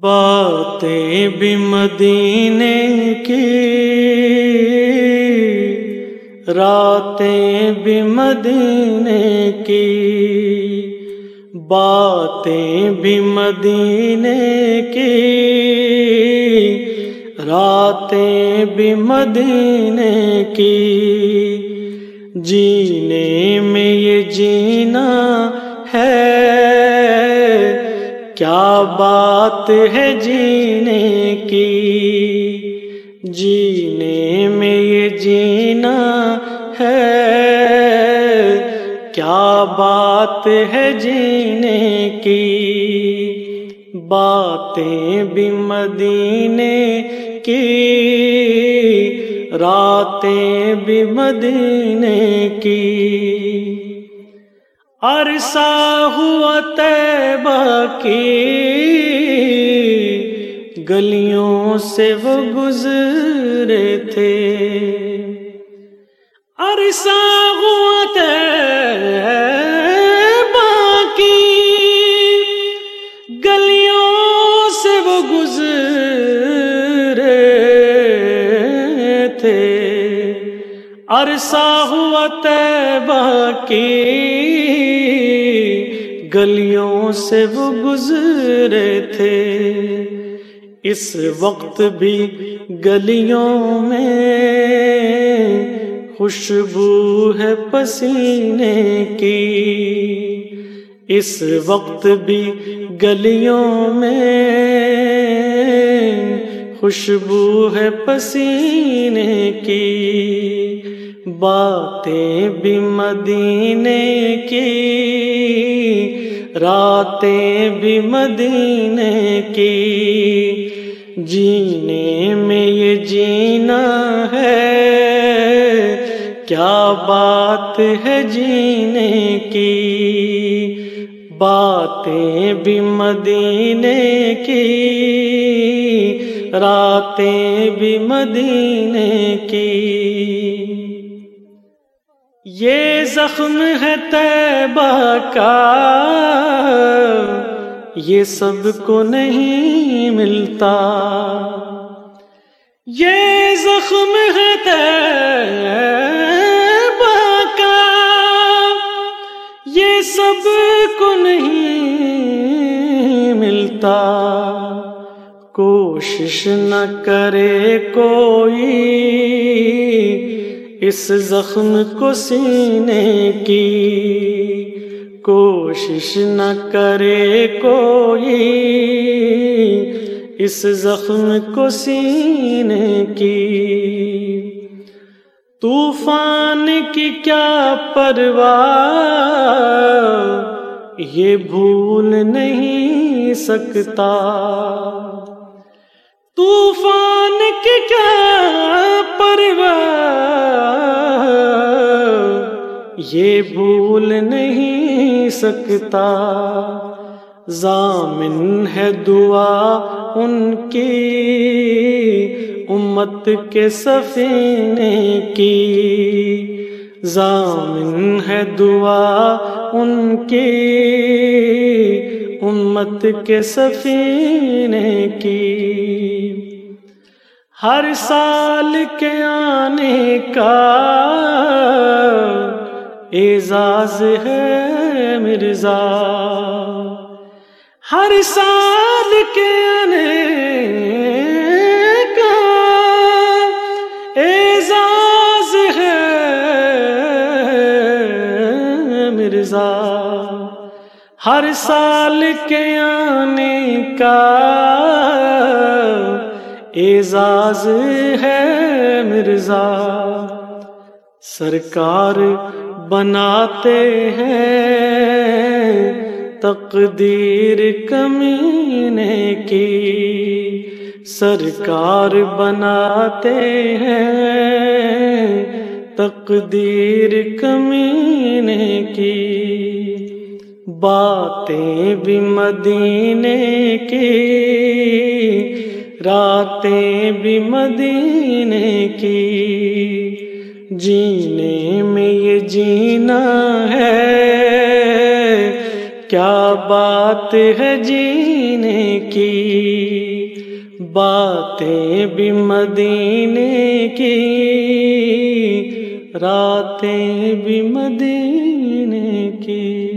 باتیں بھی مدینے کی، راتیں بھی مدینے کی، باتیں بھی مدینے کی، راتیں بھی مدینے کی۔ جینے میں یہ جینا کیا بات ہے جینے کی؟ جینے میں یہ جینا ہے۔ کیا بات ہے جینے کی؟ باتیں بھی مدینے کی۔ راتیں بھی مدینے کی۔ عرصہ ہوا تیبہ کی، گلیوں سے وہ گزرے تھے۔ عرصہ ہوا تیبہ کی، گلیوں سے وہ گزرے تھے۔ عرصہ ہوا تیبہ کی گلیوں سے وہ گزرے تھے۔ اس وقت بھی گلیوں میں خوشبو ہے پسینے کی۔ اس وقت بھی گلیوں میں خوشبو ہے پسینے کی۔ باتیں بھی مدینے کی۔ راتیں بھی مدینے کی۔ جینے میں یہ جینا ہے۔ کیا بات ہے جینے کی؟ باتیں بھی مدینے کی۔ راتیں بھی مدینے کی۔ یہ زخم ہے طیبہ کا۔ یہ سب کو نہیں ملتا۔ یہ زخم ہے کا۔ یہ سب کو نہیں ملتا۔ کوشش نہ کرے کوئی۔ اس زخم کو سینے کی۔ کوشش نہ کرے کوئی۔ اس زخم کو سینے کی۔ طوفان کی کیا پرواہ، یہ بھول نہیں سکتا۔ طوفان کی کیا پرواہ، یہ بھول نہیں سکتا۔ ضامن ہے دعا ان کی۔ امت کے سفینے کی۔ ضامن ہے دعا ان کی۔ امت کے سفینے کی۔ ہر سال کے آنے کا اعزاز ہے مرزا، ہر سال کے آنے کا اعزاز ہے مرزا، ہر سال کے آنے کا اعزاز ہے مرزا، سرکار بناتے ہیں، تقدیر کمینے کی سرکار بناتے ہیں، تقدیر کمینے کی باتیں بھی مدینے کی، راتیں بھی مدینے کی۔ جینے میں یہ جینا ہے۔ کیا بات ہے جینے کی؟ باتیں بھی مدینے کی۔ راتیں بھی مدینے کی۔